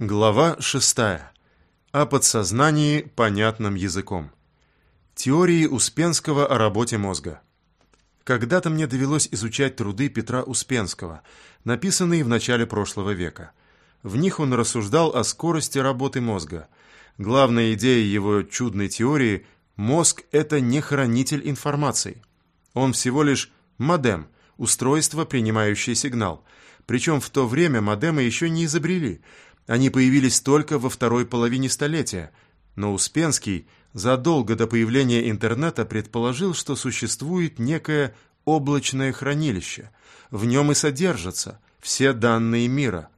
Глава 6. О подсознании понятным языком. Теории Успенского о работе мозга. Когда-то мне довелось изучать труды Петра Успенского, написанные в начале прошлого века. В них он рассуждал о скорости работы мозга. Главная идея его чудной теории – мозг – это не хранитель информации. Он всего лишь модем, устройство, принимающее сигнал. Причем в то время модемы еще не изобрели – они появились только во второй половине столетия, но Успенский задолго до появления интернета предположил, что существует некое облачное хранилище. В нем и содержатся все данные мира.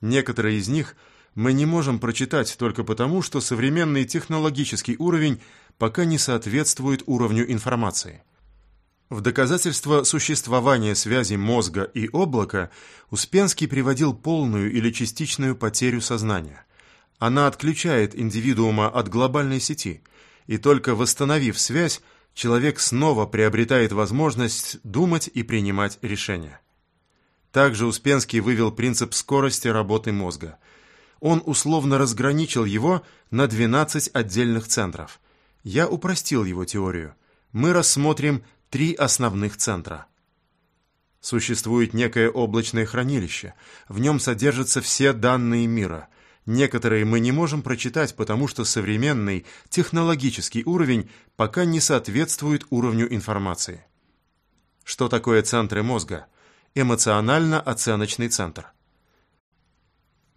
Некоторые из них мы не можем прочитать только потому, что современный технологический уровень пока не соответствует уровню информации. В доказательство существования связи мозга и облака Успенский приводил полную или частичную потерю сознания. Она отключает индивидуума от глобальной сети, и только восстановив связь, человек снова приобретает возможность думать и принимать решения. Также Успенский вывел принцип скорости работы мозга. Он условно разграничил его на 12 отдельных центров. Я упростил его теорию. Мы рассмотрим три основных центра. Существует некое облачное хранилище. В нем содержатся все данные мира. Некоторые мы не можем прочитать, потому что современный технологический уровень пока не соответствует уровню информации. Что такое центры мозга? Эмоционально-оценочный центр.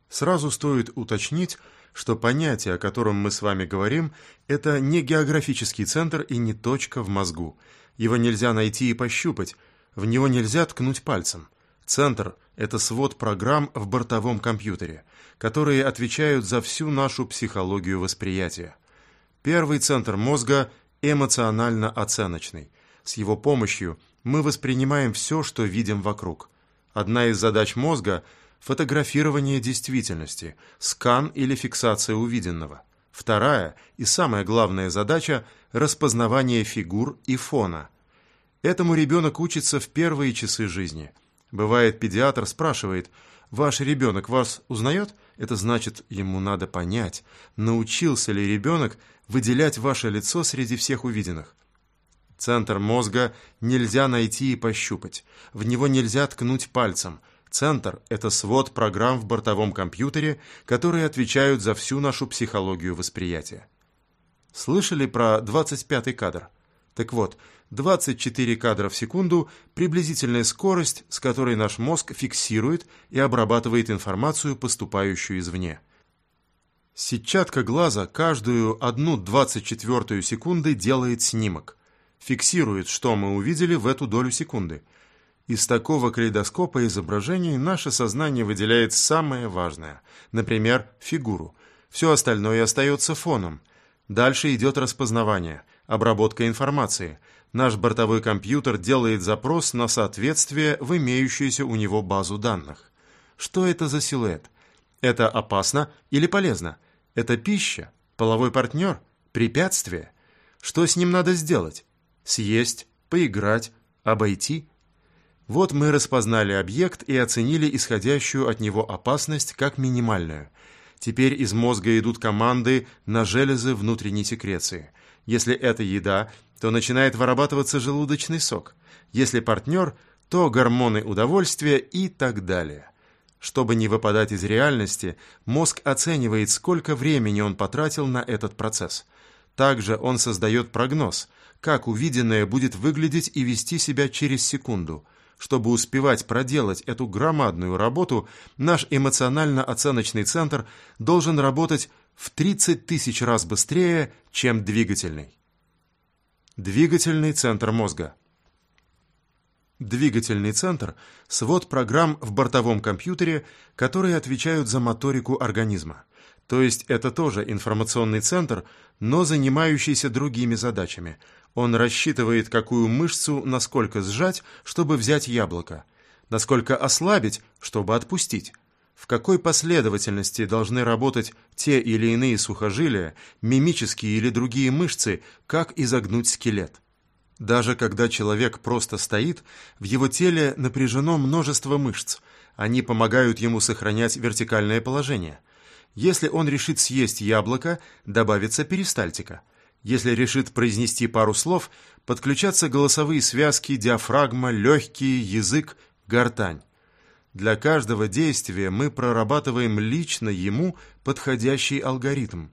Сразу стоит уточнить, что понятие, о котором мы с вами говорим, это не географический центр и не точка в мозгу – его нельзя найти и пощупать, в него нельзя ткнуть пальцем. Центр – это свод программ в бортовом компьютере, которые отвечают за всю нашу психологию восприятия. Первый центр мозга – эмоционально-оценочный. С его помощью мы воспринимаем все, что видим вокруг. Одна из задач мозга – фотографирование действительности, скан или фиксация увиденного – Вторая и самая главная задача – распознавание фигур и фона. Этому ребенок учится в первые часы жизни. Бывает, педиатр спрашивает, «Ваш ребенок вас узнает?» Это значит, ему надо понять, научился ли ребенок выделять ваше лицо среди всех увиденных. Центр мозга нельзя найти и пощупать, в него нельзя ткнуть пальцем – Центр – это свод программ в бортовом компьютере, которые отвечают за всю нашу психологию восприятия. Слышали про 25-й кадр? Так вот, 24 кадра в секунду – приблизительная скорость, с которой наш мозг фиксирует и обрабатывает информацию, поступающую извне. Сетчатка глаза каждую одну 24 секунды делает снимок, фиксирует, что мы увидели в эту долю секунды – из такого калейдоскопа изображений наше сознание выделяет самое важное, например, фигуру. Все остальное остается фоном. Дальше идет распознавание, обработка информации. Наш бортовой компьютер делает запрос на соответствие в имеющуюся у него базу данных. Что это за силуэт? Это опасно или полезно? Это пища? Половой партнер? Препятствие? Что с ним надо сделать? Съесть? Поиграть? Обойти? Вот мы распознали объект и оценили исходящую от него опасность как минимальную. Теперь из мозга идут команды на железы внутренней секреции. Если это еда, то начинает вырабатываться желудочный сок. Если партнер, то гормоны удовольствия и так далее. Чтобы не выпадать из реальности, мозг оценивает, сколько времени он потратил на этот процесс. Также он создает прогноз, как увиденное будет выглядеть и вести себя через секунду – чтобы успевать проделать эту громадную работу, наш эмоционально-оценочный центр должен работать в 30 тысяч раз быстрее, чем двигательный. Двигательный центр мозга. Двигательный центр – свод программ в бортовом компьютере, которые отвечают за моторику организма. То есть это тоже информационный центр, но занимающийся другими задачами. Он рассчитывает, какую мышцу насколько сжать, чтобы взять яблоко, насколько ослабить, чтобы отпустить, в какой последовательности должны работать те или иные сухожилия, мимические или другие мышцы, как изогнуть скелет. Даже когда человек просто стоит, в его теле напряжено множество мышц. Они помогают ему сохранять вертикальное положение – Если он решит съесть яблоко, добавится перистальтика. Если решит произнести пару слов, подключатся голосовые связки, диафрагма, легкие, язык, гортань. Для каждого действия мы прорабатываем лично ему подходящий алгоритм.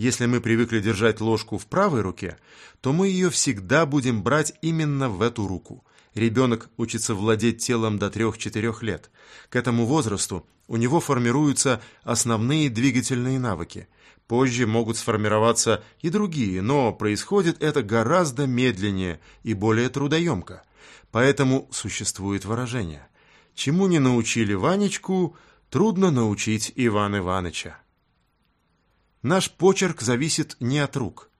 Если мы привыкли держать ложку в правой руке, то мы ее всегда будем брать именно в эту руку. Ребенок учится владеть телом до 3-4 лет. К этому возрасту у него формируются основные двигательные навыки. Позже могут сформироваться и другие, но происходит это гораздо медленнее и более трудоемко. Поэтому существует выражение Чему не научили Ванечку, трудно научить Ивана Иваныча. Наш почерк зависит не от рук.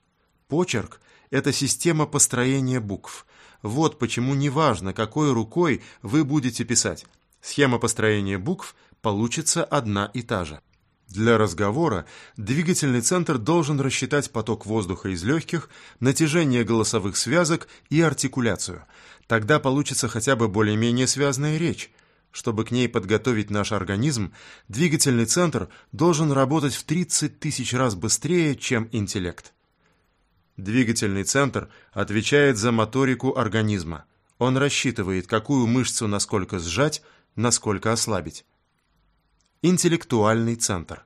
Почерк – это система построения букв. Вот почему неважно, какой рукой вы будете писать. Схема построения букв получится одна и та же. Для разговора двигательный центр должен рассчитать поток воздуха из легких, натяжение голосовых связок и артикуляцию. Тогда получится хотя бы более-менее связная речь. Чтобы к ней подготовить наш организм, двигательный центр должен работать в 30 тысяч раз быстрее, чем интеллект. Двигательный центр отвечает за моторику организма. Он рассчитывает, какую мышцу насколько сжать, насколько ослабить. Интеллектуальный центр.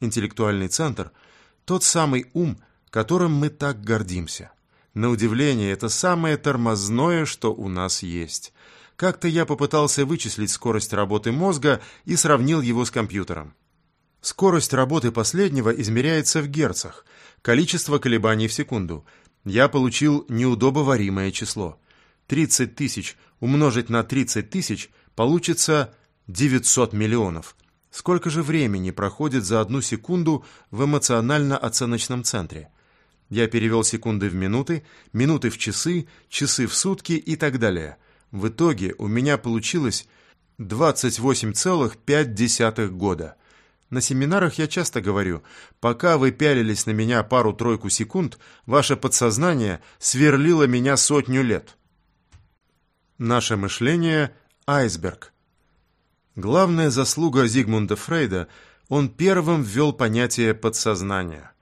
Интеллектуальный центр – тот самый ум, которым мы так гордимся. На удивление, это самое тормозное, что у нас есть – как-то я попытался вычислить скорость работы мозга и сравнил его с компьютером. Скорость работы последнего измеряется в герцах, количество колебаний в секунду. Я получил неудобоваримое число. 30 тысяч умножить на 30 тысяч получится 900 миллионов. Сколько же времени проходит за одну секунду в эмоционально-оценочном центре? Я перевел секунды в минуты, минуты в часы, часы в сутки и так далее – в итоге у меня получилось 28,5 года. На семинарах я часто говорю, пока вы пялились на меня пару-тройку секунд, ваше подсознание сверлило меня сотню лет. Наше мышление – айсберг. Главная заслуга Зигмунда Фрейда – он первым ввел понятие подсознания.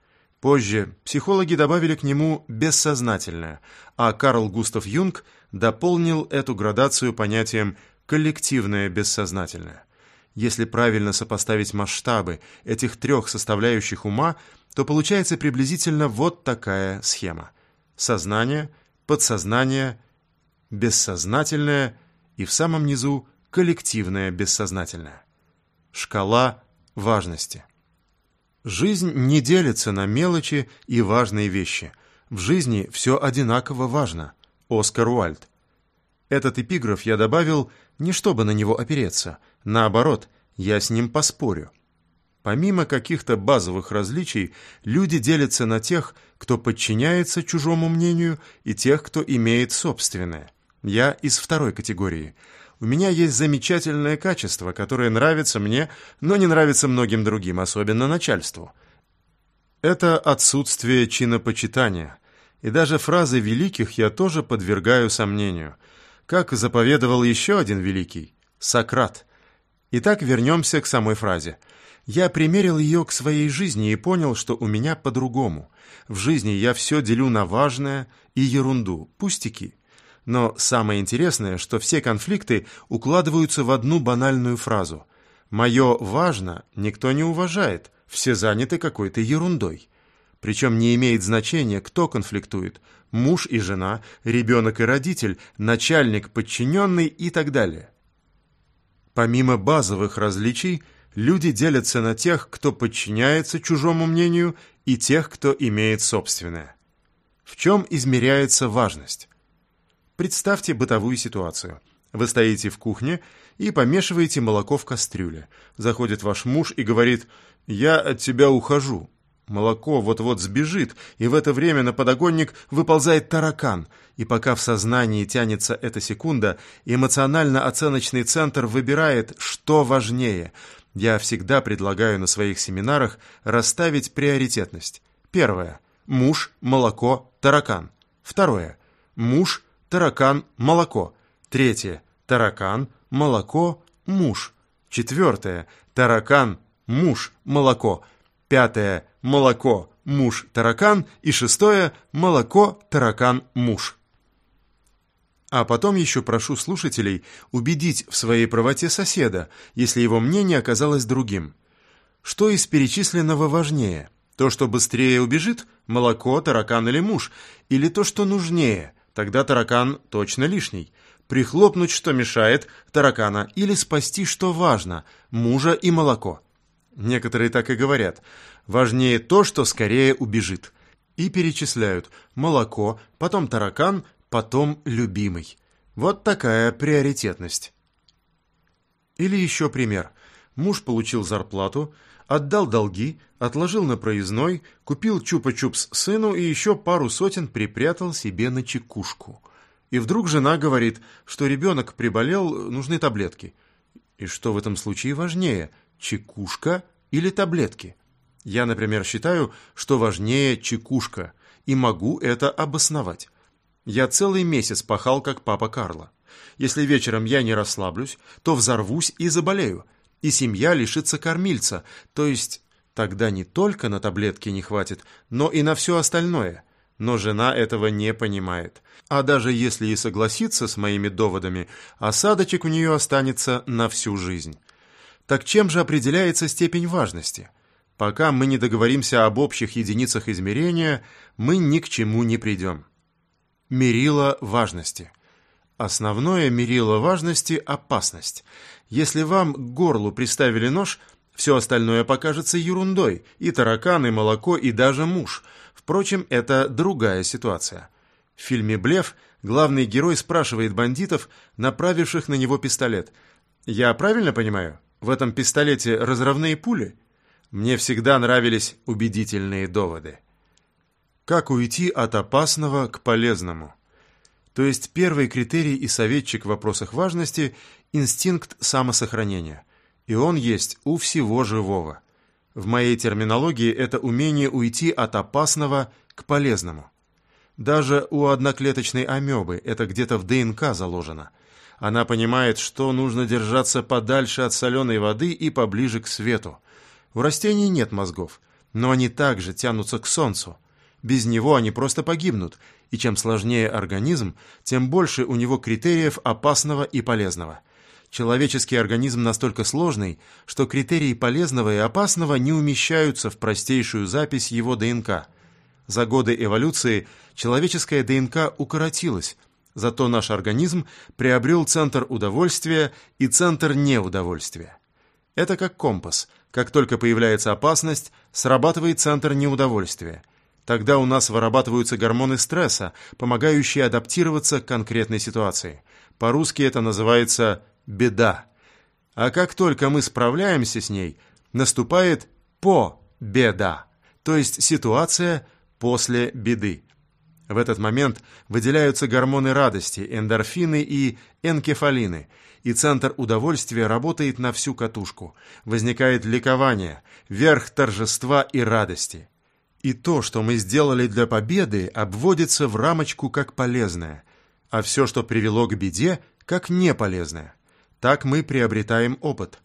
Позже психологи добавили к нему бессознательное, а Карл Густав Юнг – дополнил эту градацию понятием «коллективное бессознательное». Если правильно сопоставить масштабы этих трех составляющих ума, то получается приблизительно вот такая схема. Сознание, подсознание, бессознательное и в самом низу коллективное бессознательное. Шкала важности. Жизнь не делится на мелочи и важные вещи. В жизни все одинаково важно – Оскар Уальд. Этот эпиграф я добавил не чтобы на него опереться, наоборот, я с ним поспорю. Помимо каких-то базовых различий, люди делятся на тех, кто подчиняется чужому мнению, и тех, кто имеет собственное. Я из второй категории. У меня есть замечательное качество, которое нравится мне, но не нравится многим другим, особенно начальству. Это отсутствие чинопочитания, и даже фразы великих я тоже подвергаю сомнению. Как заповедовал еще один великий – Сократ. Итак, вернемся к самой фразе. Я примерил ее к своей жизни и понял, что у меня по-другому. В жизни я все делю на важное и ерунду, пустяки. Но самое интересное, что все конфликты укладываются в одну банальную фразу. «Мое важно никто не уважает, все заняты какой-то ерундой». Причем не имеет значения, кто конфликтует – муж и жена, ребенок и родитель, начальник, подчиненный и так далее. Помимо базовых различий, люди делятся на тех, кто подчиняется чужому мнению, и тех, кто имеет собственное. В чем измеряется важность? Представьте бытовую ситуацию. Вы стоите в кухне и помешиваете молоко в кастрюле. Заходит ваш муж и говорит «Я от тебя ухожу». Молоко вот-вот сбежит, и в это время на подоконник выползает таракан. И пока в сознании тянется эта секунда, эмоционально-оценочный центр выбирает, что важнее. Я всегда предлагаю на своих семинарах расставить приоритетность. Первое. Муж, молоко, таракан. Второе. Муж, таракан, молоко. Третье. Таракан, молоко, муж. Четвертое. Таракан, муж, молоко. Пятое – молоко, муж, таракан. И шестое – молоко, таракан, муж. А потом еще прошу слушателей убедить в своей правоте соседа, если его мнение оказалось другим. Что из перечисленного важнее? То, что быстрее убежит – молоко, таракан или муж? Или то, что нужнее? Тогда таракан точно лишний. Прихлопнуть, что мешает, таракана, или спасти, что важно – мужа и молоко. Некоторые так и говорят. Важнее то, что скорее убежит. И перечисляют молоко, потом таракан, потом любимый. Вот такая приоритетность. Или еще пример. Муж получил зарплату, отдал долги, отложил на проездной, купил чупа-чупс сыну и еще пару сотен припрятал себе на чекушку. И вдруг жена говорит, что ребенок приболел, нужны таблетки. И что в этом случае важнее, чекушка или таблетки? Я, например, считаю, что важнее чекушка, и могу это обосновать. Я целый месяц пахал, как папа Карло. Если вечером я не расслаблюсь, то взорвусь и заболею, и семья лишится кормильца, то есть тогда не только на таблетки не хватит, но и на все остальное. Но жена этого не понимает. А даже если и согласится с моими доводами, осадочек у нее останется на всю жизнь. Так чем же определяется степень важности? Пока мы не договоримся об общих единицах измерения, мы ни к чему не придем мерило важности. Основное мерило важности – опасность. Если вам к горлу приставили нож, все остальное покажется ерундой – и таракан, и молоко, и даже муж. Впрочем, это другая ситуация. В фильме «Блеф» главный герой спрашивает бандитов, направивших на него пистолет. «Я правильно понимаю? В этом пистолете разрывные пули?» Мне всегда нравились убедительные доводы. Как уйти от опасного к полезному? То есть первый критерий и советчик в вопросах важности – инстинкт самосохранения. И он есть у всего живого. В моей терминологии это умение уйти от опасного к полезному. Даже у одноклеточной амебы это где-то в ДНК заложено. Она понимает, что нужно держаться подальше от соленой воды и поближе к свету. У растений нет мозгов, но они также тянутся к солнцу – без него они просто погибнут, и чем сложнее организм, тем больше у него критериев опасного и полезного. Человеческий организм настолько сложный, что критерии полезного и опасного не умещаются в простейшую запись его ДНК. За годы эволюции человеческая ДНК укоротилась, зато наш организм приобрел центр удовольствия и центр неудовольствия. Это как компас. Как только появляется опасность, срабатывает центр неудовольствия – Тогда у нас вырабатываются гормоны стресса, помогающие адаптироваться к конкретной ситуации. По-русски это называется «беда». А как только мы справляемся с ней, наступает «по-беда», то есть ситуация после беды. В этот момент выделяются гормоны радости, эндорфины и энкефалины, и центр удовольствия работает на всю катушку. Возникает ликование, верх торжества и радости. И то, что мы сделали для победы, обводится в рамочку как полезное, а все, что привело к беде, как неполезное. Так мы приобретаем опыт.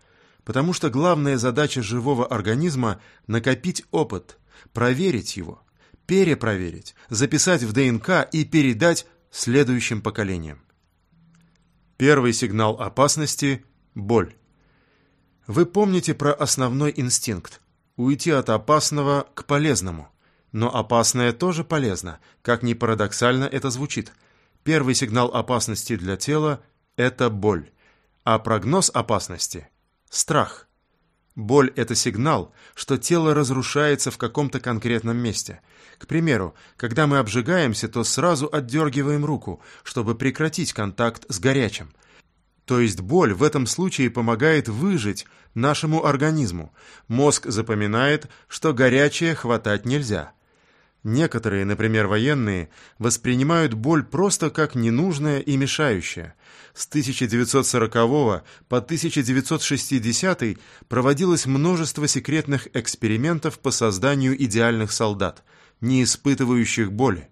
Потому что главная задача живого организма – накопить опыт, проверить его, перепроверить, записать в ДНК и передать следующим поколениям. Первый сигнал опасности – боль. Вы помните про основной инстинкт – уйти от опасного к полезному. Но опасное тоже полезно, как ни парадоксально это звучит. Первый сигнал опасности для тела – это боль, а прогноз опасности – страх. Боль – это сигнал, что тело разрушается в каком-то конкретном месте. К примеру, когда мы обжигаемся, то сразу отдергиваем руку, чтобы прекратить контакт с горячим – то есть боль в этом случае помогает выжить нашему организму. Мозг запоминает, что горячее хватать нельзя. Некоторые, например, военные, воспринимают боль просто как ненужное и мешающее. С 1940 по 1960 проводилось множество секретных экспериментов по созданию идеальных солдат, не испытывающих боли.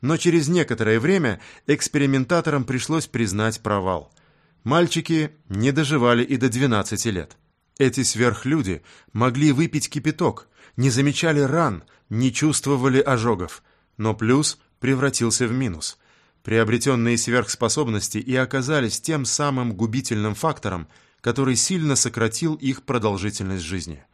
Но через некоторое время экспериментаторам пришлось признать провал – Мальчики не доживали и до 12 лет. Эти сверхлюди могли выпить кипяток, не замечали ран, не чувствовали ожогов, но плюс превратился в минус. Приобретенные сверхспособности и оказались тем самым губительным фактором, который сильно сократил их продолжительность жизни.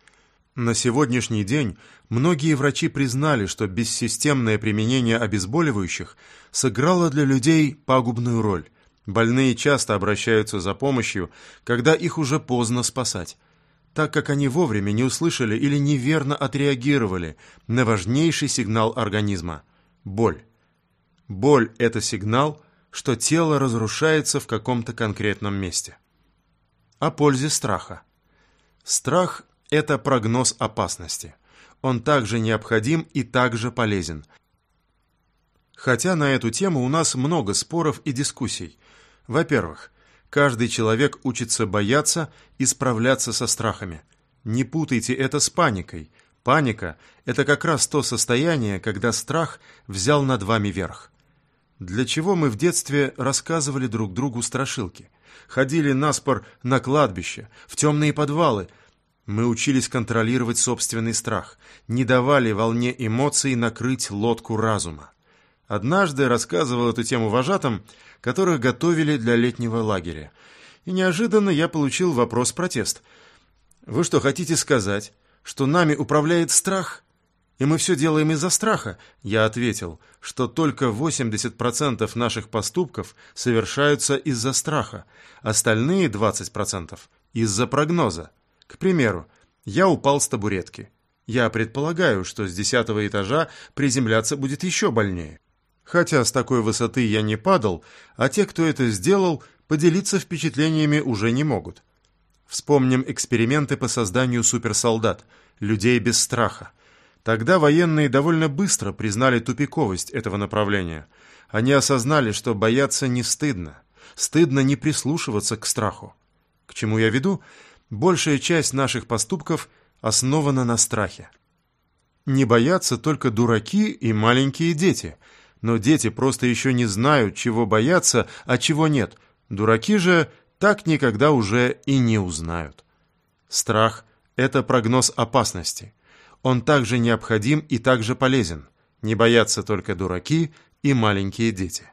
На сегодняшний день многие врачи признали, что бессистемное применение обезболивающих сыграло для людей пагубную роль. Больные часто обращаются за помощью, когда их уже поздно спасать, так как они вовремя не услышали или неверно отреагировали на важнейший сигнал организма – боль. Боль – это сигнал, что тело разрушается в каком-то конкретном месте. О пользе страха. Страх – это прогноз опасности. Он также необходим и также полезен. Хотя на эту тему у нас много споров и дискуссий. Во-первых, каждый человек учится бояться и справляться со страхами. Не путайте это с паникой. Паника – это как раз то состояние, когда страх взял над вами верх. Для чего мы в детстве рассказывали друг другу страшилки? Ходили на спор на кладбище, в темные подвалы. Мы учились контролировать собственный страх, не давали волне эмоций накрыть лодку разума. Однажды рассказывал эту тему вожатым, которых готовили для летнего лагеря. И неожиданно я получил вопрос-протест. «Вы что, хотите сказать, что нами управляет страх?» и мы все делаем из-за страха, я ответил, что только 80% наших поступков совершаются из-за страха, остальные 20% из-за прогноза. К примеру, я упал с табуретки. Я предполагаю, что с десятого этажа приземляться будет еще больнее. Хотя с такой высоты я не падал, а те, кто это сделал, поделиться впечатлениями уже не могут. Вспомним эксперименты по созданию суперсолдат, людей без страха. Тогда военные довольно быстро признали тупиковость этого направления. Они осознали, что бояться не стыдно. Стыдно не прислушиваться к страху. К чему я веду? Большая часть наших поступков основана на страхе. Не боятся только дураки и маленькие дети. Но дети просто еще не знают, чего бояться, а чего нет. Дураки же так никогда уже и не узнают. Страх – это прогноз опасности. Он также необходим и также полезен. Не боятся только дураки и маленькие дети.